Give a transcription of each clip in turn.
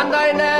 and I never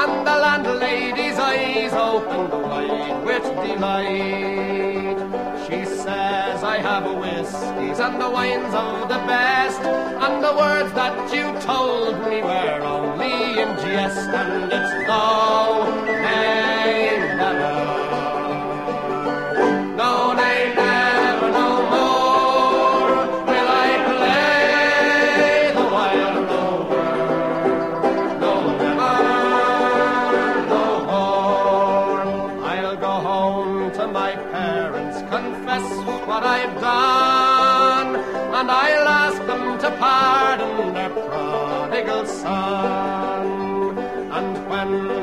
and the landlady's eyes opened wide with delight. She says I have a whiskies and the wines of the best, and the words that you told me were only in jest, and it's no, nay, never.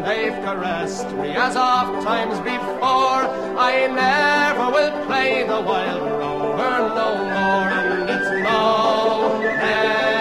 They've caressed me as oft times before, I never will play the wild rover no more, and it's no,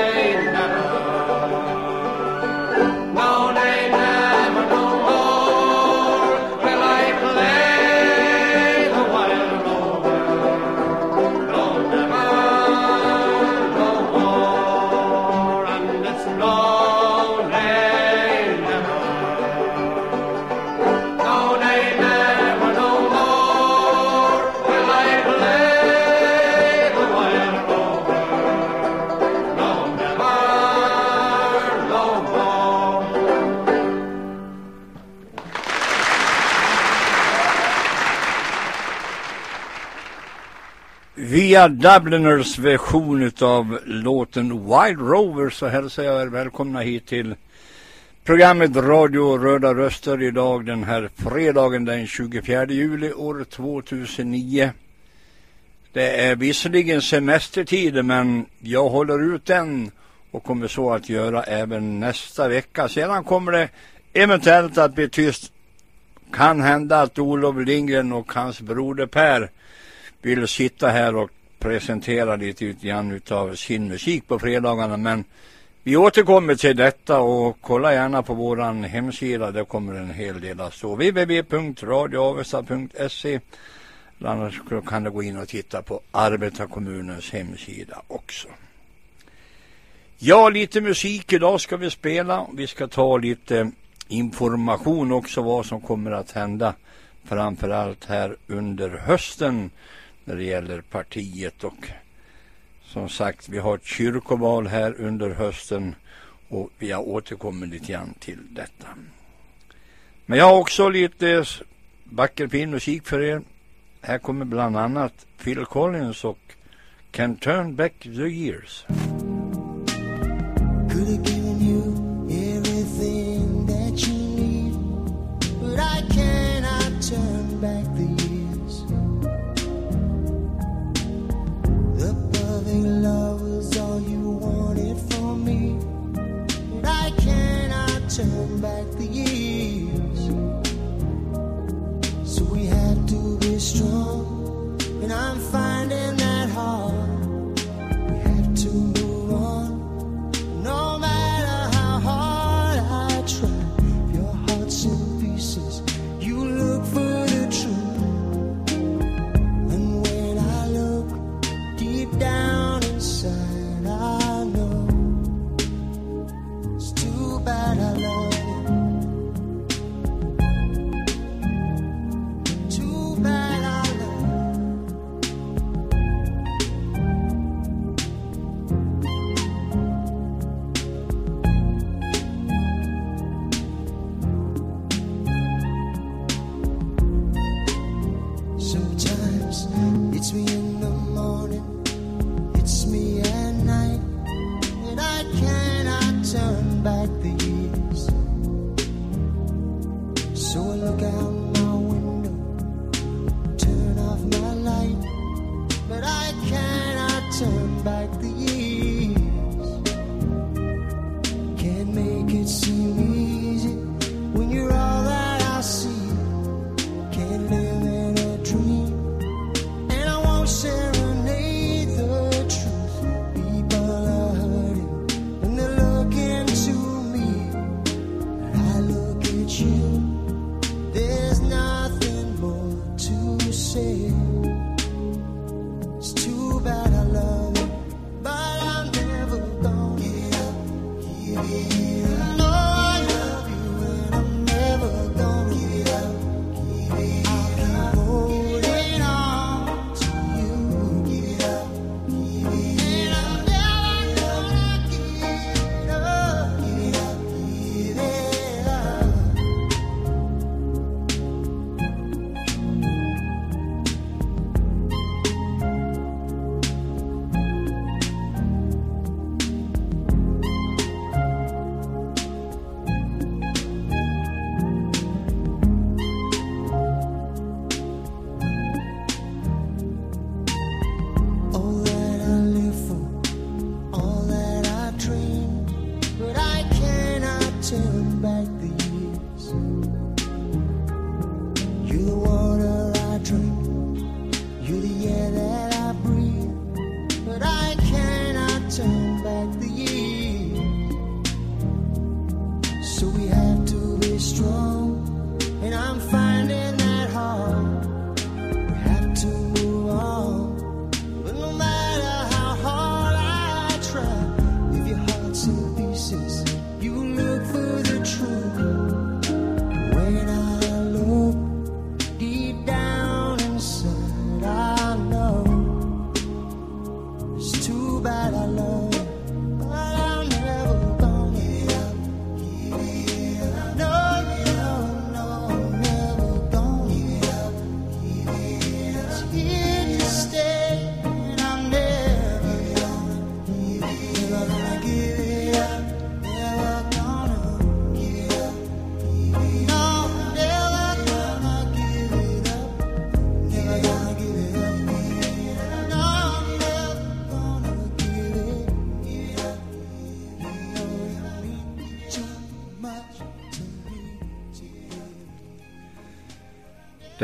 Via Dubliners version av låten Wild Rover så hälsar jag er välkomna hit till programmet Radio Röda Röster idag den här fredagen den 24 juli år 2009. Det är visserligen semestertid men jag håller ut den och kommer så att göra även nästa vecka. Sedan kommer det eventuellt att bli tyst. Kan hända att Olof Lindgren och hans broder Per vill sitta här och presentera lite grann utav sin musik på fredagarna men vi återkommer till detta och kolla gärna på våran hemsida. Där kommer en hel del att stå. www.radioavesta.se Annars kan du gå in och titta på arbetarkommunens hemsida också. Ja, lite musik idag ska vi spela. Vi ska ta lite information också vad som kommer att hända framförallt här under hösten när det gäller partiet och som sagt vi har ett kyrkoval här under hösten och vi har återkommit lite grann till detta. Men jag har också lite vacker fin musik för er. Här kommer bland annat Phil Collins och Can Turn Back the Years.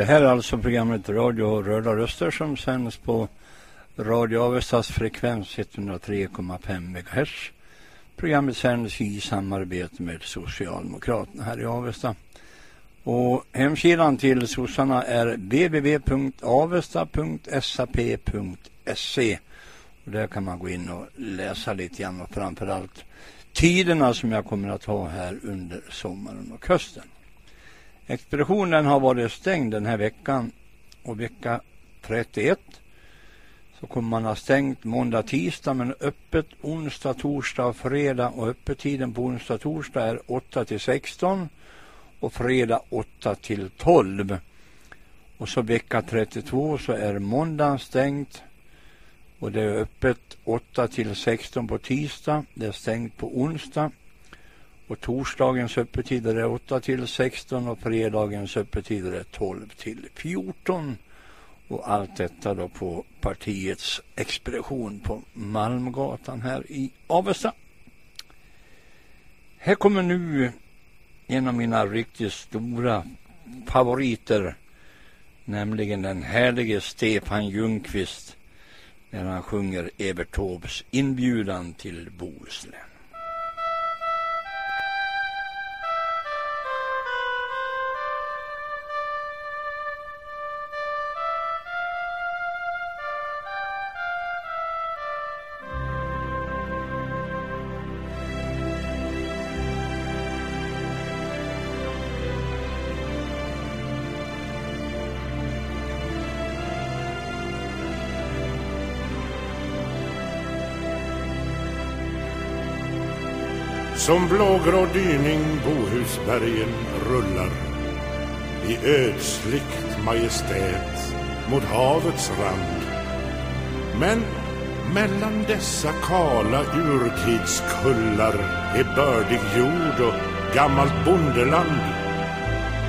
Här är alltså programmet Radio Röda Röster som sänds på Radio Avestas frekvens 103,5 MHz. Programmet sänds i samarbete med Socialdemokraterna här i Avesta. Och hemsidan till sossarna är www.avesta.sap.se. Och där kan man gå in och läsa lite grann och framförallt tiderna som jag kommer att ha här under sommaren och hösten. Expeditionen har varit stängd den här veckan och vecka 31 så kommer man ha stängt måndag, tisdag men öppet onsdag, torsdag och fredag och öppettiden på onsdag, torsdag är 8 till 16 och fredag 8 till 12. Och så vecka 32 så är måndagen stängt och det är öppet 8 till 16 på tisdag. Det är stängt på onsdag och torsdagens öppettider är 8 till 16 och fredagens öppettider är 12 till 14. Och allt detta då på partiets expedition på Malmgatan här i Avesta. Här kommer nu en av mina riktigt stora favoriter, nämligen den härlige Stefan Ljungqvist när han sjunger Evert Taubes inbjudan till Bohuslän. Som blågrå dyning Bohusbergen rullar i ödsligt majestät mot havets rand. Men mellan dessa kala urtidskullar är bördig jord och gammalt bondeland.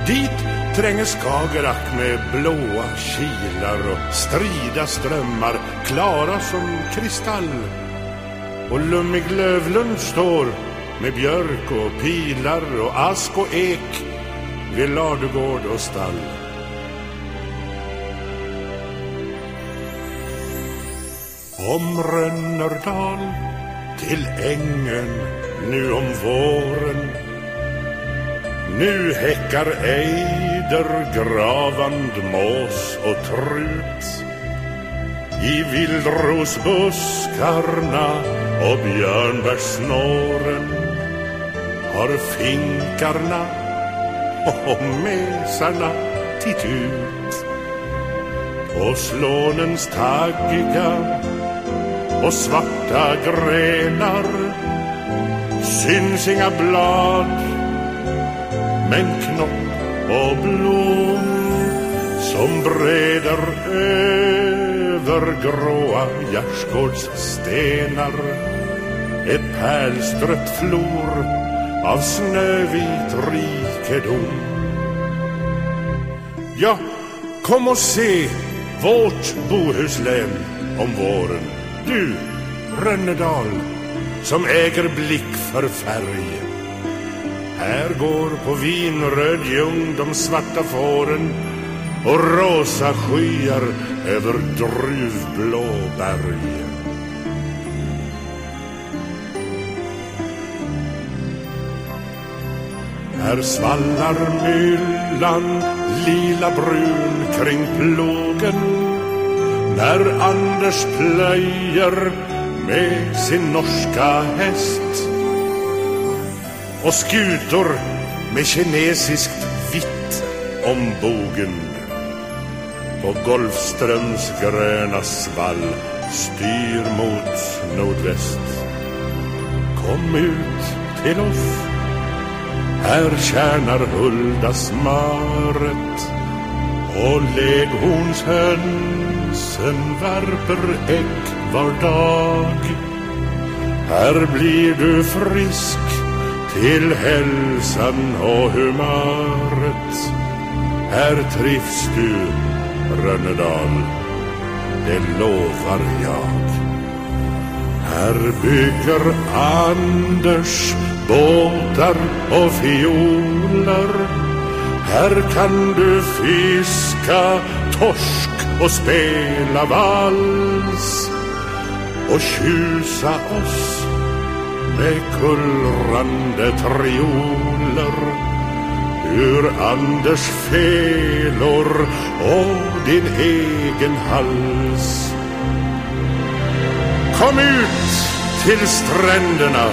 Dit tränger Skagerrak med blåa kilar och strida strömmar, klara som kristall. Och lummig Lövlund står med björk och pilar och ask och ek vid ladugård och stall. Om Rönnerdal till ängen nu om våren. Nu häckar ejder, gravand, mås och trut. I vildrosbuskarna och björnbärssnåren har finkarna och mesarna titt ut. På slånens taggiga och svarta grenar syns inga blad men knopp och blom som breder över gråa gärdsgårdsstenar. Ett pärlstrött flor av snövit rikedom. Ja, kom och se vårt Bohuslän om våren. Du, Rönnedal, som äger blick för färg. Här går på vinröd ljung de svarta fåren och rosa skyar över druvblå berg. Här svallar myllan lila brun kring plogen. När Anders plöjer med sin norska häst. Och skutor med kinesiskt vitt om bogen. På Golfströms gröna svall styr mot nordväst. Kom ut till oss här tjänar Hulda smöret och leghornshönsen värper ägg var dag. Här blir du frisk till hälsan och humöret. Här trivs du, Rönnedal, det lovar jag. Här bygger Anders båtar och fioler. Här kan du fiska torsk och spela vals och tjusa oss med kullrande trioler ur Anders felor och din egen hals. Kom ut till stränderna,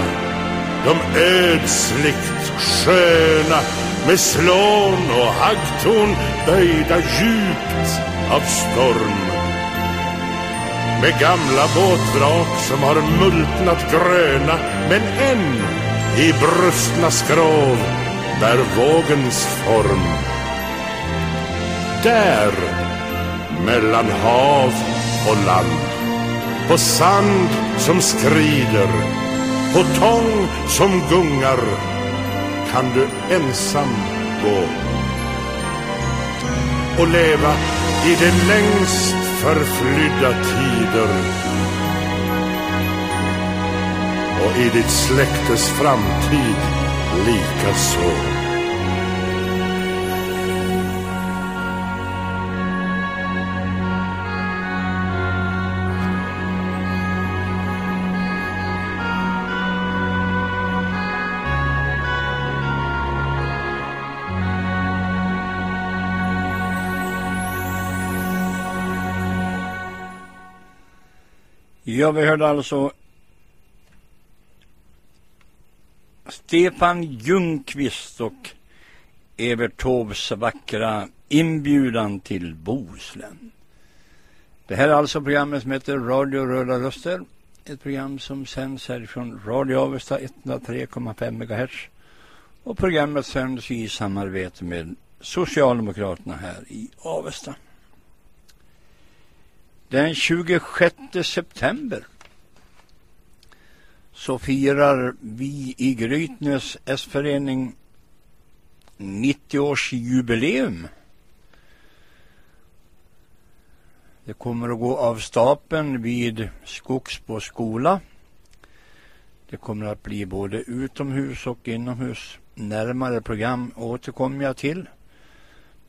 de ödsligt sköna med slån och haggtorn böjda djupt av storm. Med gamla båtvrak som har multnat gröna men än i brustna skrov bär vågens form. Där, mellan hav och land på sand som skrider, på tång som gungar kan du ensam gå och leva i de längst förflydda tider och i ditt släktes framtid likaså. Ja, vi hörde alltså Stefan Ljungqvist och Evert Taubes vackra inbjudan till Bohuslän. Det här är alltså programmet som heter Radio Röda Röster. Ett program som sänds härifrån Radio Avesta 103,5 MHz. Och programmet sänds i samarbete med Socialdemokraterna här i Avesta. Den 26 september så firar vi i Grytnäs S-förening 90-årsjubileum. Det kommer att gå av stapeln vid Skogsbo skola. Det kommer att bli både utomhus och inomhus. Närmare program återkommer jag till.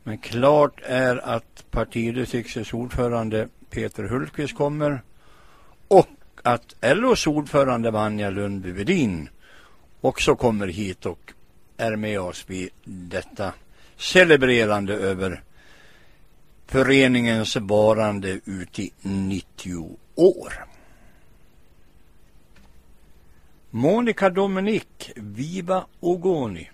Men klart är att partidistriktets ordförande Peter Hultqvist kommer och att LOs ordförande Vanja Lundby Wedin också kommer hit och är med oss vid detta celebrerande över föreningens varande ut i 90 år. Monica Dominik, Viva Ogoni.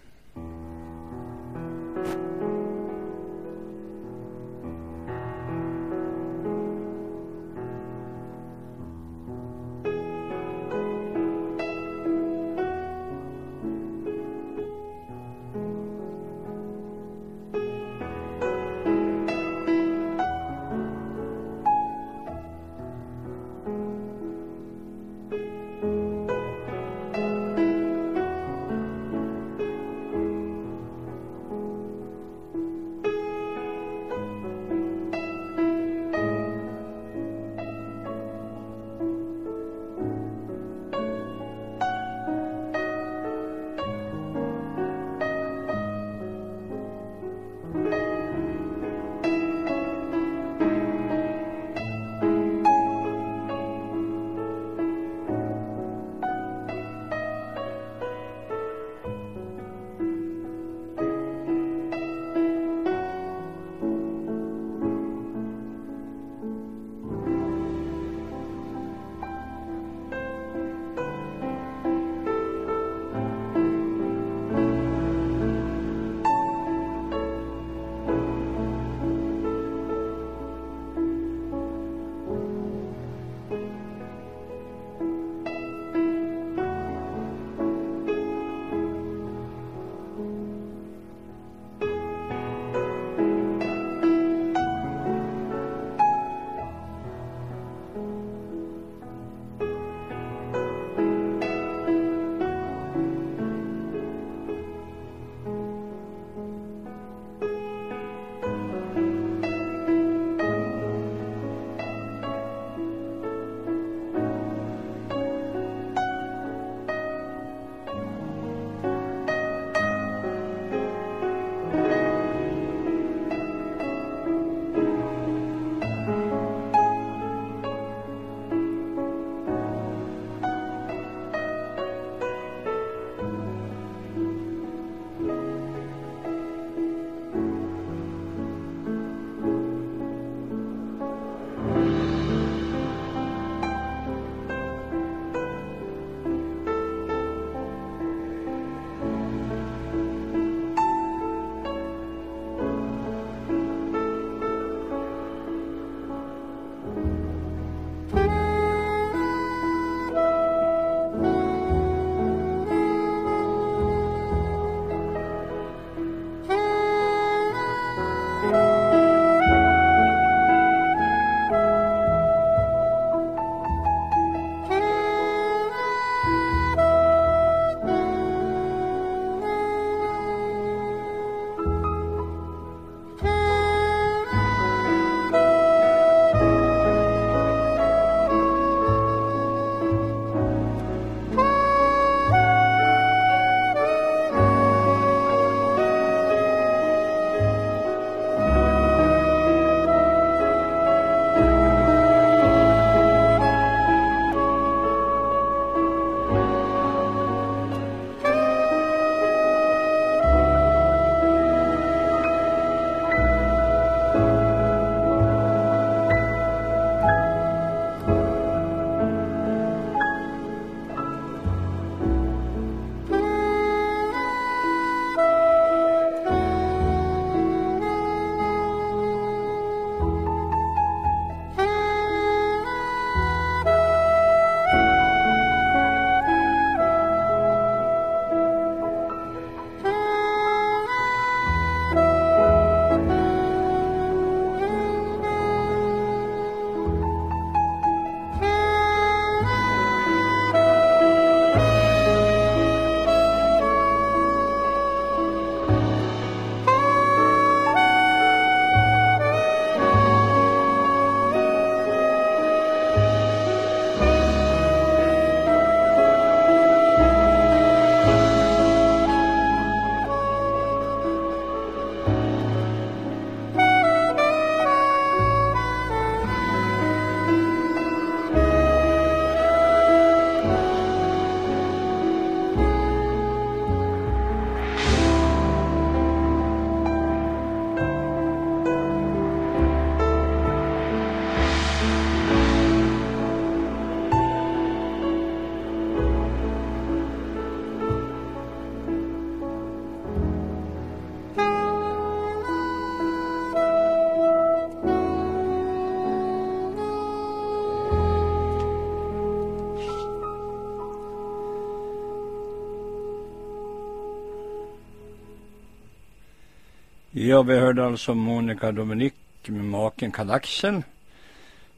Ja, vi hörde alltså Monica Dominik med maken Karl-Axel.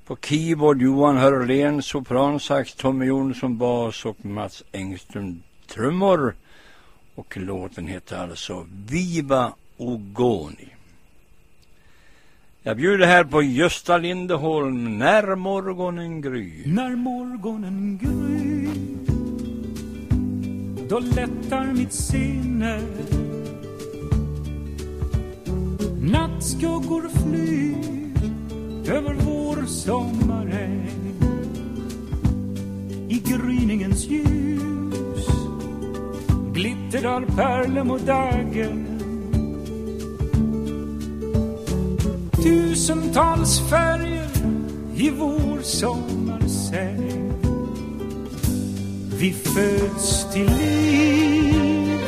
På keyboard Johan Hörlén, sopransax, Tommy Jonsson bas och Mats Engström trummor. Och låten heter alltså Viva Ogoni. Jag bjuder här på Gösta Lindeholm, När morgonen gryr. När morgonen gryr Då lättar mitt sinne Nattskuggor flyr över vår sommaräng I gryningens ljus glittrar pärlem och Tusentals färger i vår sommarsäng. Vi föds till liv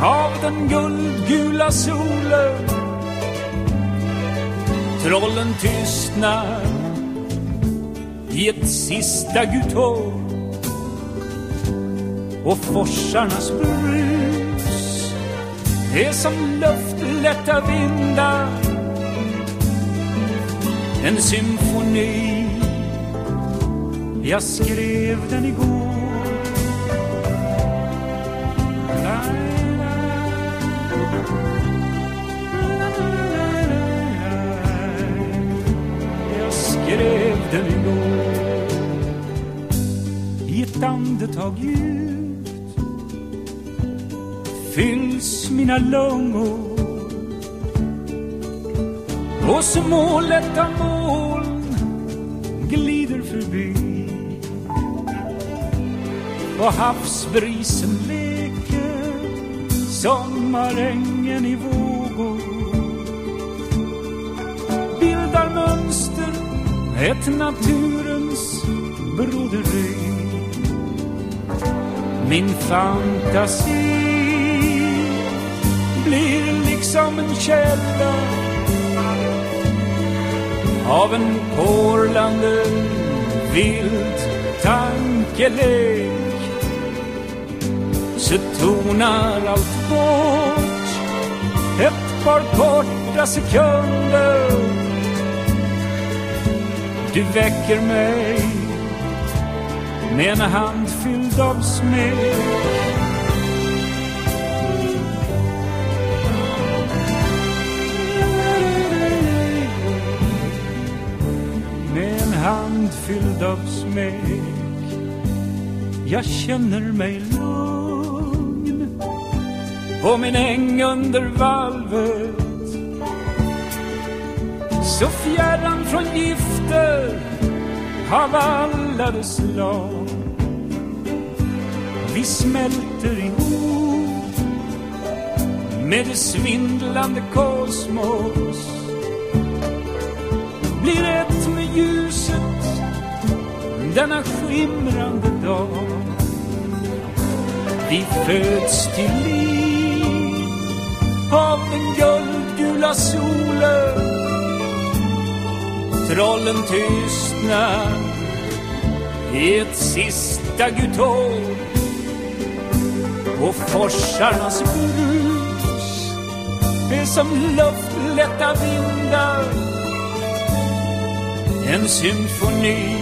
av den guldgula solen. Trollen tystnar i ett sista gutår och forsarnas brus är som luftlätta vindar en symfoni. Jag skrev den igår. Jag skrev I ett andetag djupt Fylls mina lungor. Och små lätta moln glider förbi. Och havsbrisen leker Sommarängen i vår. Ett naturens broderi Min fantasi blir liksom en källa av en porlande vild tankelek. Så tonar allt bort ett par korta sekunder du väcker mig med en hand fylld av smek Med en hand fylld av smek Jag känner mig lugn På min äng under valvet. Så fjärran från gifter av alla dess slag. Vi smälter ihop med det svindlande kosmos. Blir ett med ljuset denna skimrande dag. Vi föds till liv av den guldgula solen. Trollen tystnar i ett sista gutåg och forsarnas brus är som luftlätta vindar. En symfoni.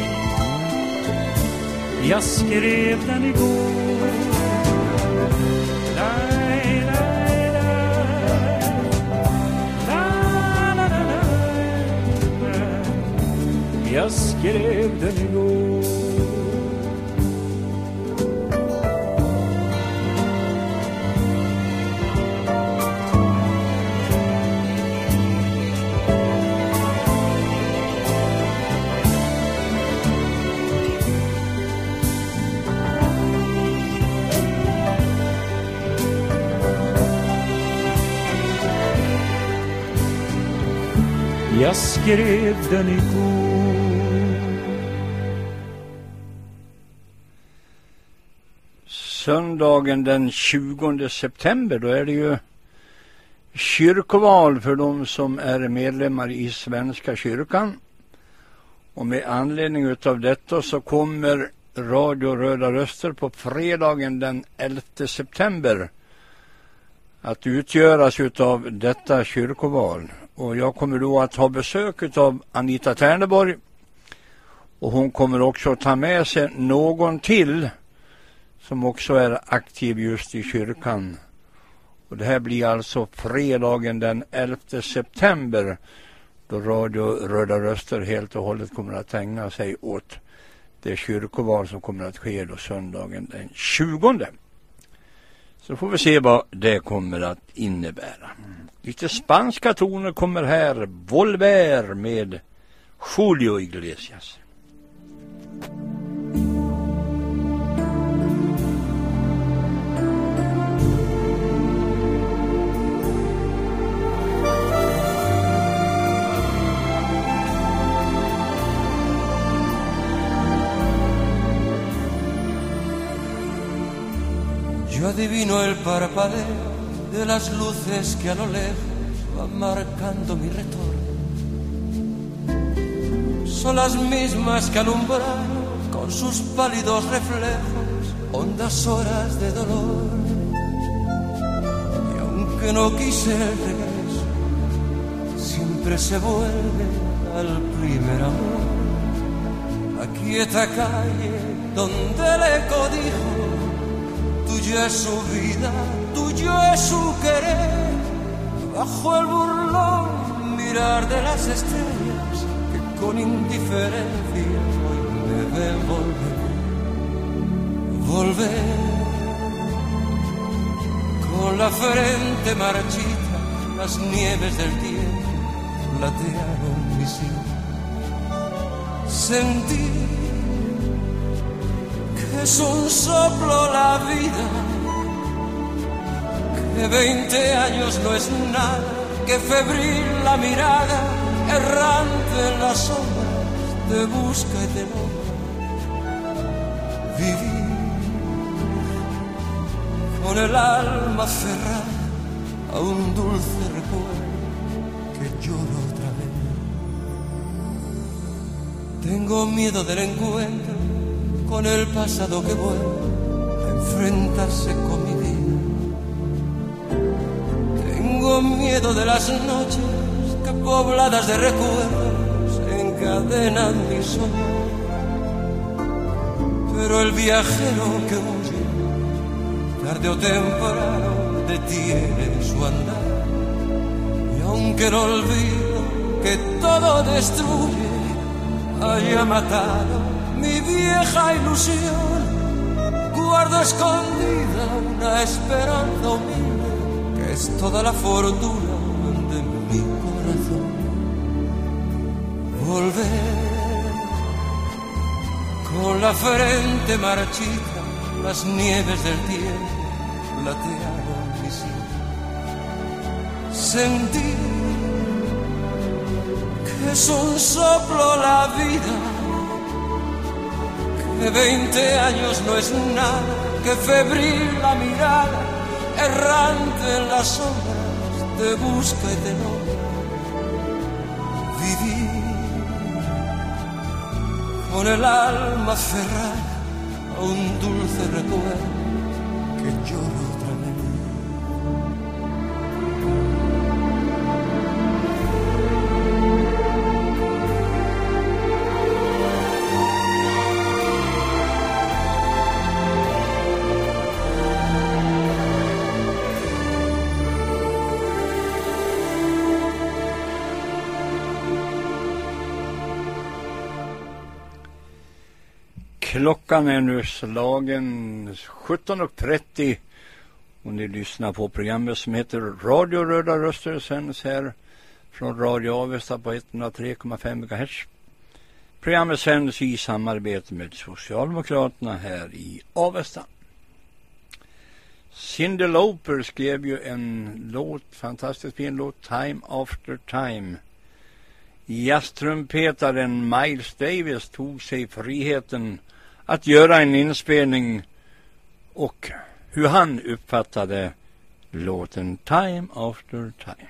Jag skrev den igår. Jag skrev den igår Jag skrev Söndagen den 20 september, då är det ju kyrkoval för de som är medlemmar i Svenska kyrkan. Och med anledning utav detta så kommer Radio Röda Röster på fredagen den 11 september att utgöras utav detta kyrkoval. Och jag kommer då att ha besök utav Anita Terneborg. Och hon kommer också att ta med sig någon till som också är aktiv just i kyrkan. Och det här blir alltså fredagen den 11 september då Radio Röda Röster helt och hållet kommer att ägna sig åt det kyrkoval som kommer att ske då söndagen den 20. Så får vi se vad det kommer att innebära. Lite spanska toner kommer här. Volver med Julio Iglesias. Adivino el parpadeo de las luces que a lo lejos van marcando mi retorno. Son las mismas que alumbraron con sus pálidos reflejos hondas horas de dolor. Y aunque no quise siempre se vuelve al primer amor. Aquí esta calle donde el eco dijo tuyo es su vida, tuyo es su querer. Bajo el burlón mirar de las estrellas que con indiferencia hoy me ven volver, volver. Con la frente marchita, las nieves del tiempo platearon mi. Sentí que es un soplo la vida, que veinte años no es nada, que febril la mirada, errante en las sombras, te busca y te nombra. Vivir con el alma cerrada a un dulce recuerdo que lloro otra vez. Tengo miedo del encuentro con el pasado que vuelve a enfrentarse con mi vida. Tengo miedo de las noches que pobladas de recuerdos encadenan mi sueño. Pero el viajero que huye, tarde o temprano, detiene su andar. Y aunque no olvido que todo destruye, haya matado mi vieja ilusión. Guardo escondida una esperanza humilde que es toda la fortuna de mi corazón. Volver con la frente marchita, las nieves del tiempo platearon mi sien. Sentir que es un soplo la vida que veinte años no es nada, que febril la mirada, errante en las sombras, te busca y te nombra. Vivir con el alma cerrada a un dulce recuerdo que lloro Klockan är nu slagen 17.30 och ni lyssnar på programmet som heter Radio Röda Röster sänds här från Radio Avesta på 103,5 MHz. Programmet sänds i samarbete med Socialdemokraterna här i Avesta. Cyndi Lauper skrev ju en låt, fantastiskt fin låt, Time After Time. Jazztrumpetaren Miles Davis tog sig friheten att göra en inspelning och hur han uppfattade låten Time After Time.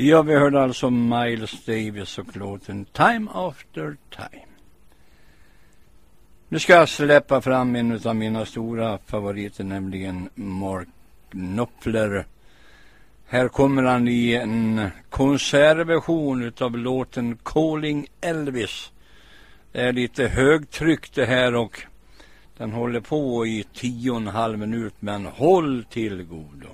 Ja, vi hörde alltså Miles Davis och låten Time After Time. Nu ska jag släppa fram en av mina stora favoriter, nämligen Mark Knopfler. Här kommer han i en konservversion av låten Calling Elvis. Det är lite högtryck det här och den håller på i tio och en halv minut, men håll till godo.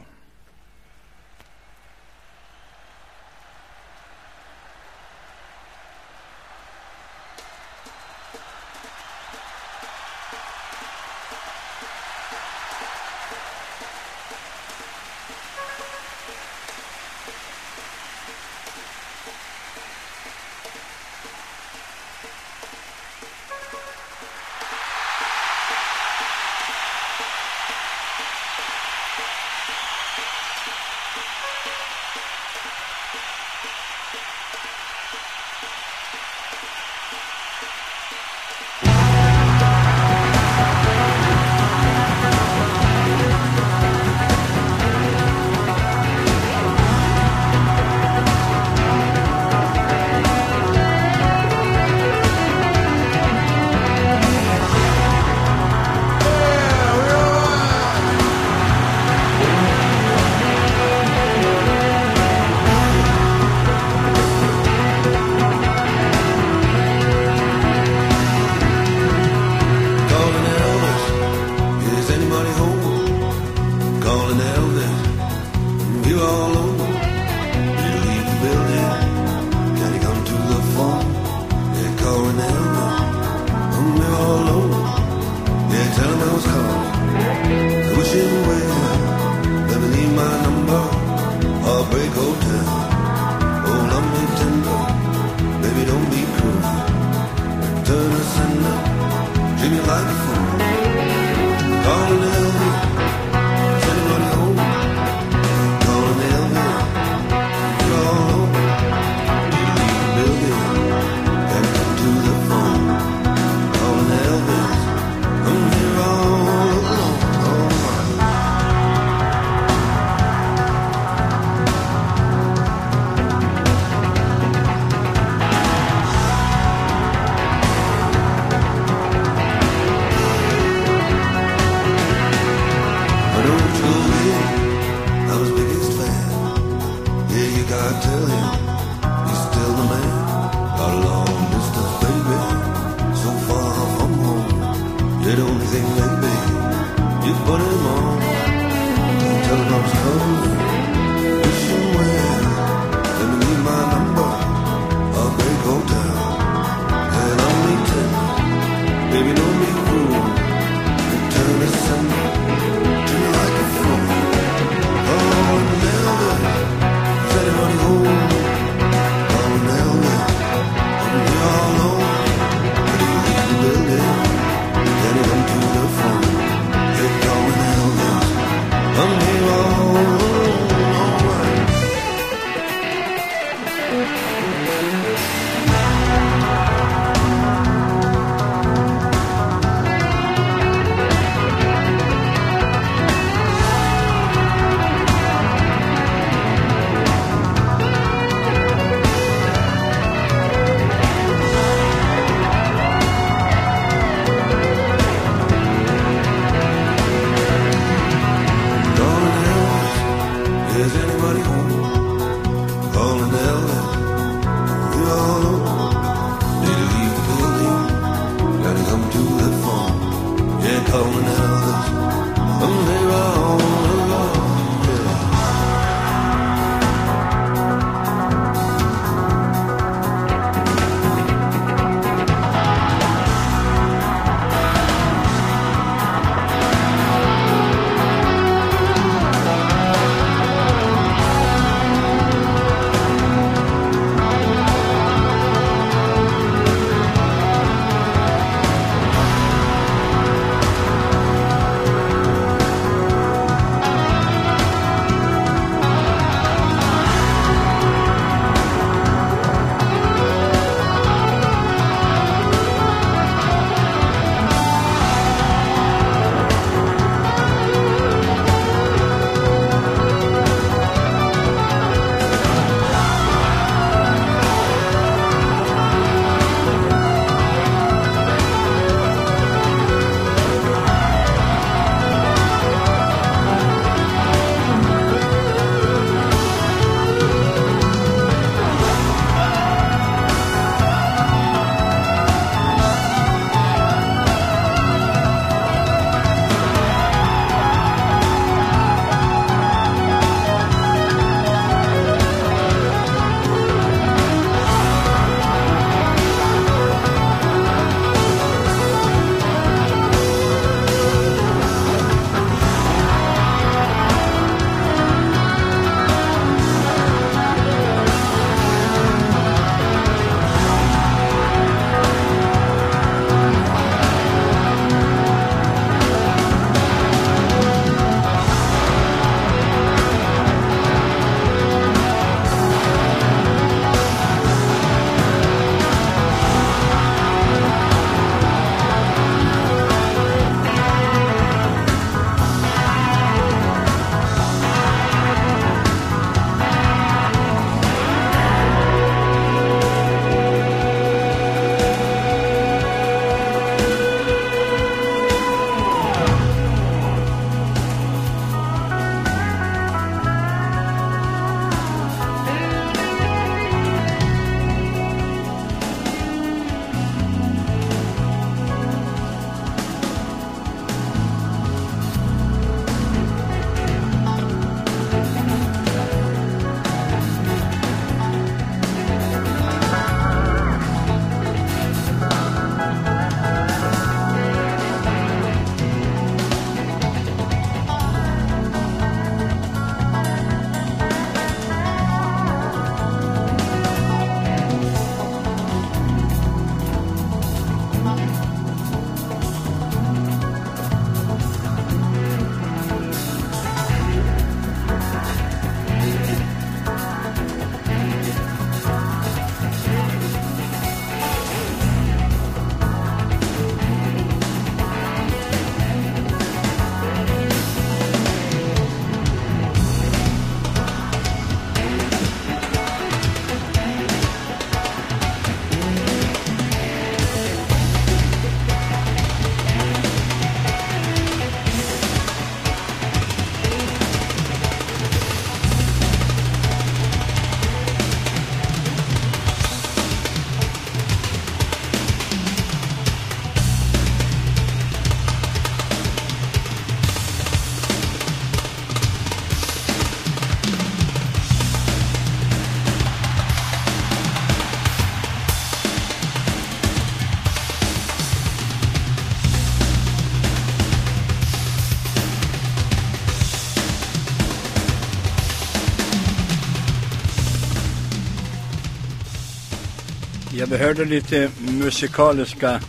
Jag hörde lite musikaliska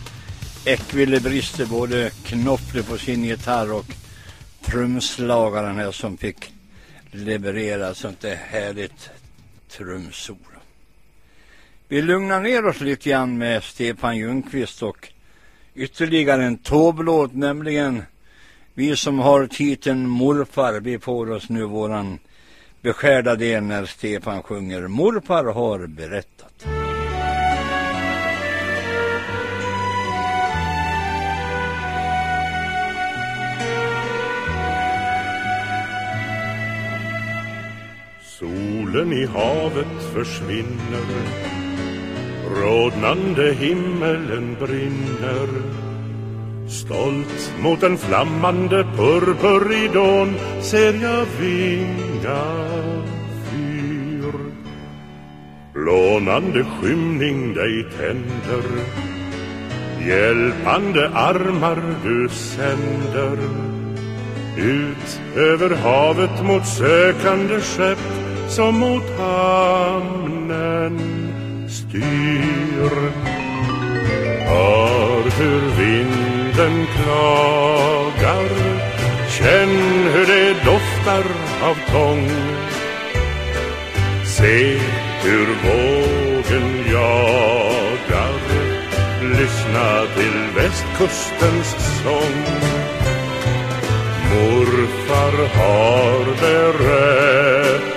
ekvilibrister, både Knopfle på sin gitarr och trumslagaren här som fick leverera sånt där härligt trumsolo. Vi lugnar ner oss lite grann med Stefan Ljungqvist och ytterligare en tåblåt, nämligen vi som har titeln morfar, vi får oss nu våran beskärda del när Stefan sjunger Morfar har berättat. Solen i havet försvinner. Rodnande himmelen brinner. Stolt mot den flammande purpurridån ser jag vinga fyr. Lånande skymning dig tänder. Hjälpande armar du sänder. Ut över havet mot sökande skepp som mot hamnen styr. Hör hur vinden klagar, känn hur det doftar av tång. Se hur vågen jagar, lyssna till västkustens sång. Morfar har berättat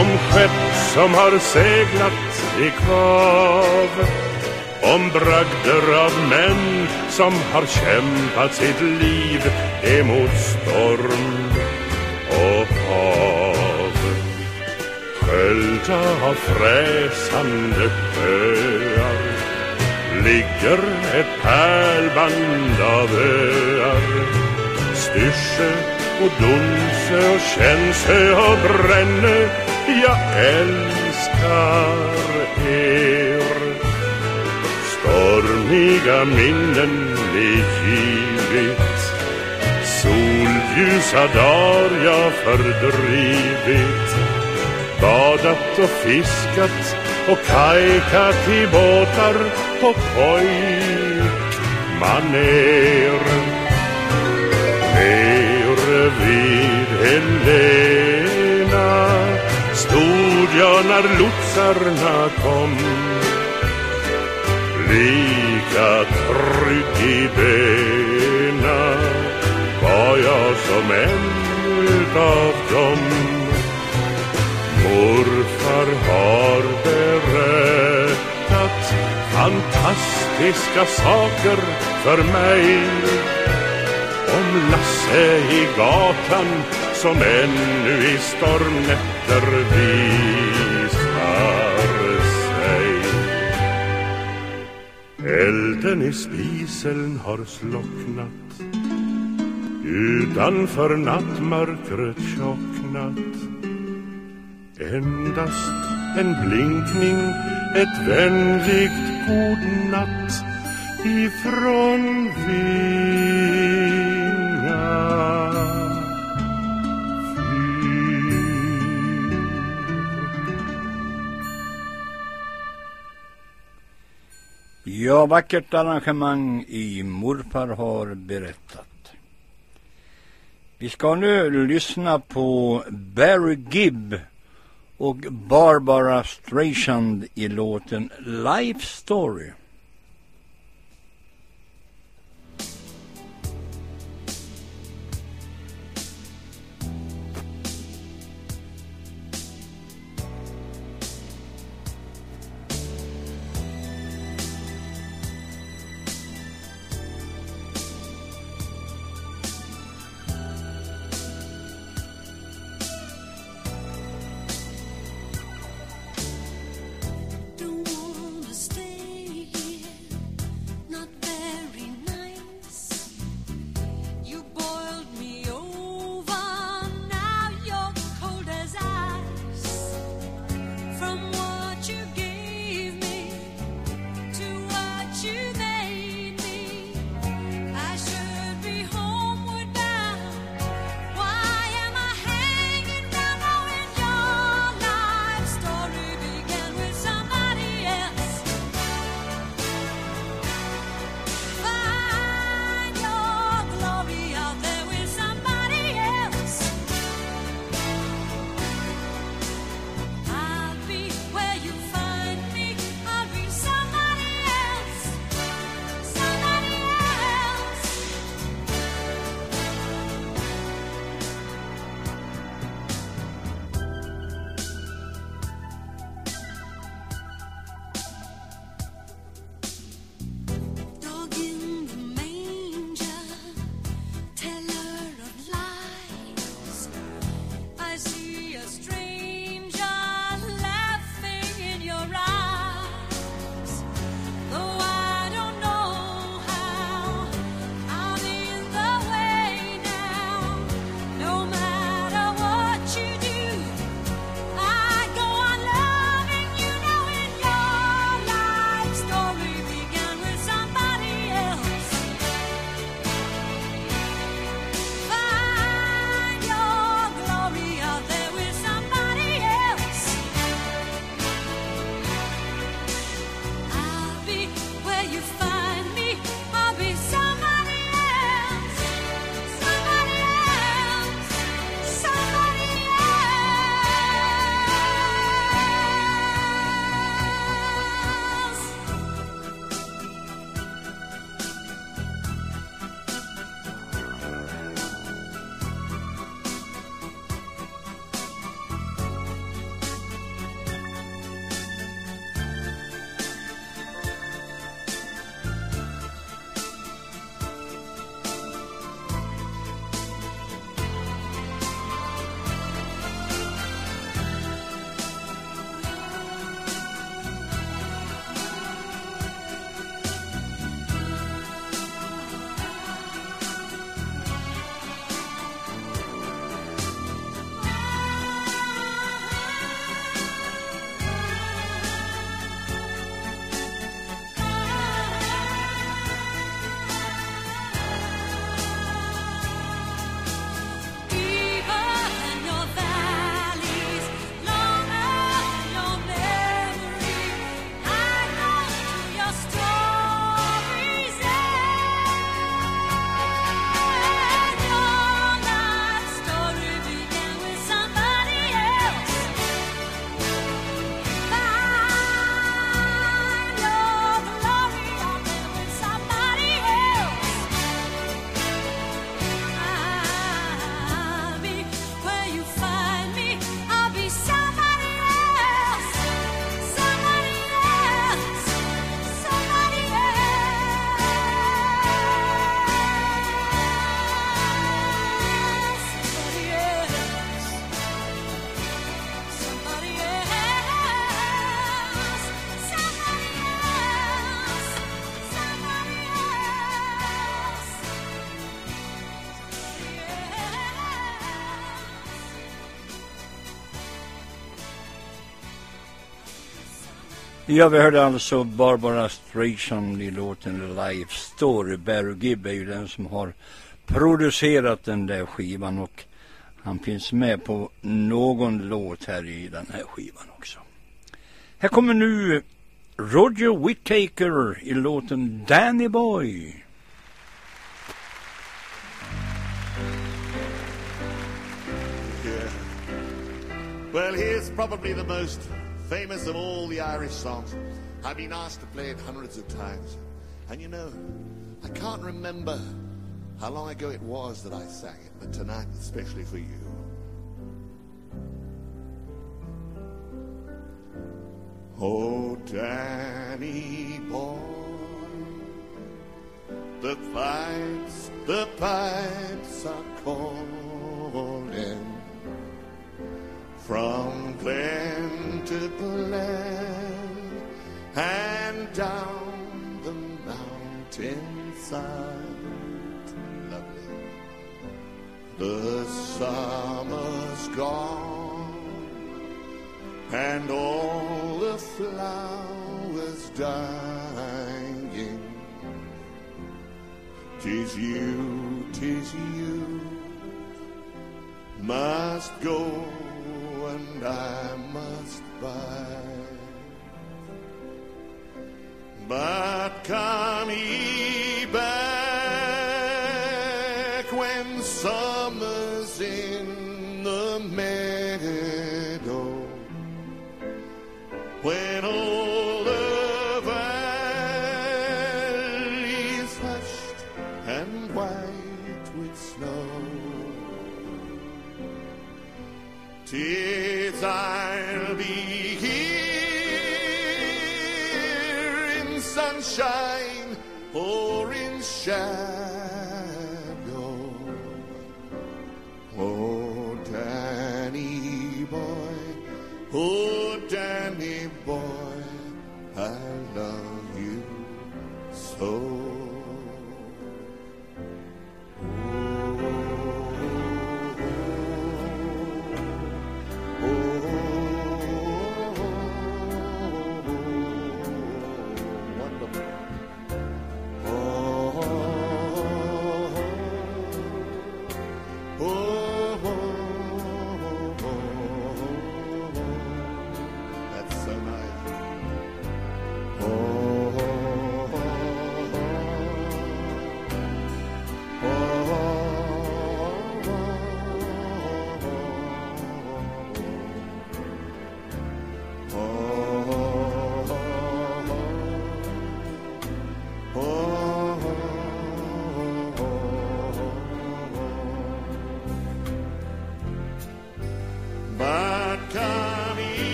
om skepp som har seglat i kvav om bragder av män som har kämpat sitt liv emot storm och hav. Sköljda av fräsande sjöar ligger ett pärlband av öar Styrsö och Donsö och Känsö och Brännö Jag älskar er. Stormiga minnen ni givit. Solljusa dagar jag fördrivit. Badat och fiskat och kajkat i båtar på pojkmaner vid Helena. Stod jag när lotsarna kom. Lika trygg i bena var jag som en utav dem. Morfar har berättat fantastiska saker för mig om Lasse i gatan som ännu i stormnätter visar sig. Elden i spisen har slocknat utanför nattmörkret tjocknat. Endast en blinkning, ett vänligt godnatt ifrån Vinga Ja, vackert arrangemang i Morfar har berättat. Vi ska nu lyssna på Barry Gibb och Barbara Streisand i låten Life Story. Ja, vi hörde alltså Barbara Streisand i låten Life Story. Barry Gibb är ju den som har producerat den där skivan och han finns med på någon låt här i den här skivan också. Här kommer nu Roger Whittaker i låten Danny Boy. Yeah. Well, here's probably the most famous of all the Irish songs. I've been asked to play it hundreds of times. And you know, I can't remember how long ago it was that I sang it, but tonight, especially for you. Oh, Danny boy, the pipes, the pipes are calling from glen to glen and down the mountainside. Lovely. The summer's gone and all the flowers dying. Tis you, tis you must go and I must buy. But come ye back I'll be here in sunshine or in shadow. Oh, Danny boy, oh, Danny boy, I love you so.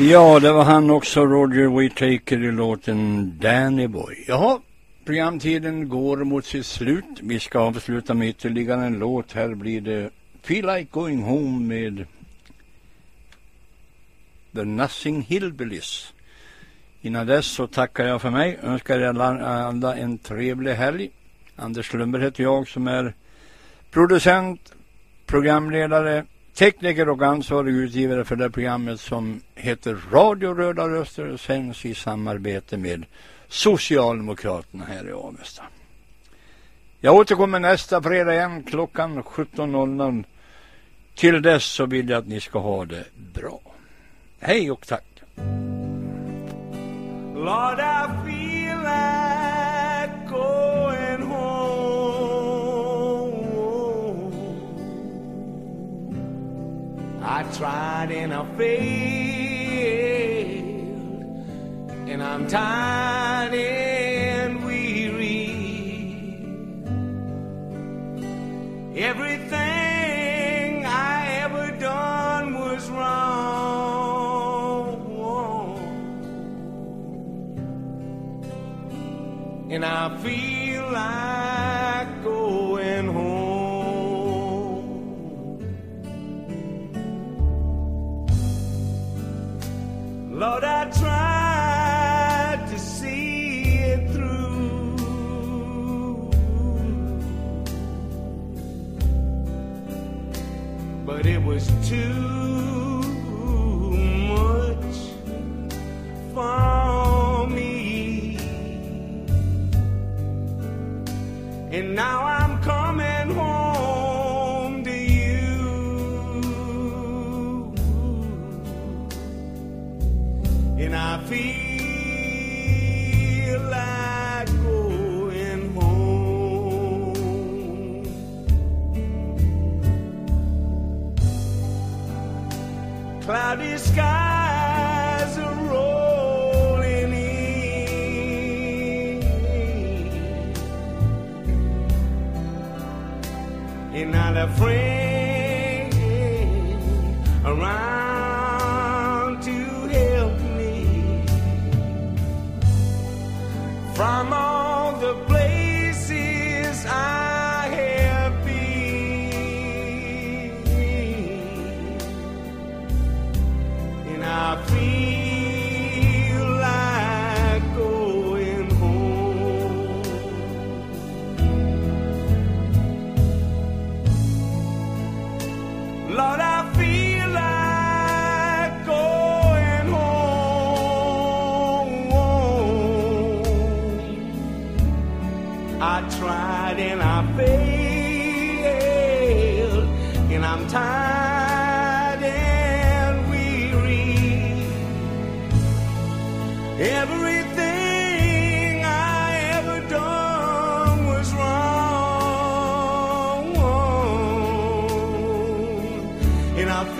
Ja, det var han också, Roger Whittaker i låten Danny Boy. Jaha, programtiden går mot sitt slut. Vi ska avsluta med ytterligare en låt. Här blir det Feel Like Going Home med The Nothing Hillbillies. Innan dess så tackar jag för mig. Önskar er alla, alla en trevlig helg. Anders Lundberg heter jag som är producent, programledare, tekniker och ansvarig utgivare för det programmet som heter Radio Röda Röster och sänds i samarbete med Socialdemokraterna här i Avesta. Jag återkommer nästa fredag igen klockan 17.00. Till dess så vill jag att ni ska ha det bra. Hej och tack. Lord, I feel like going home. I tried and I failed, and I'm tired and weary. Everything and I feel like going home. Lord, I tried to see it through, but it was too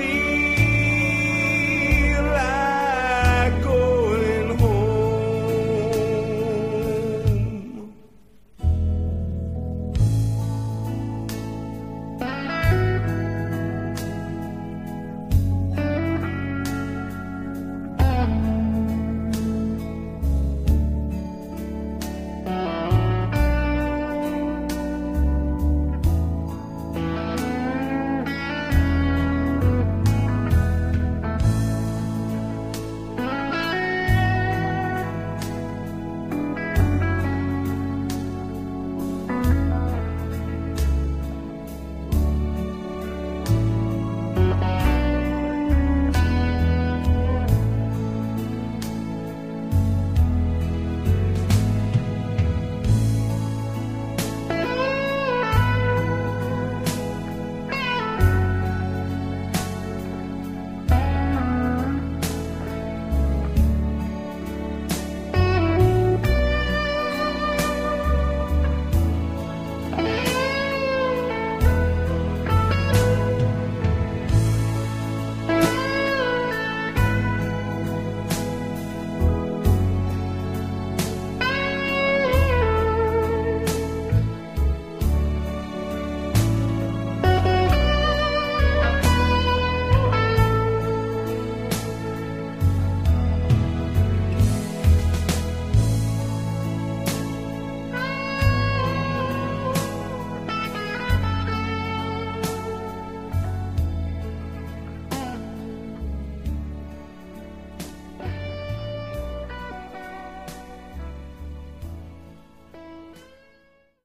wrong, and I feel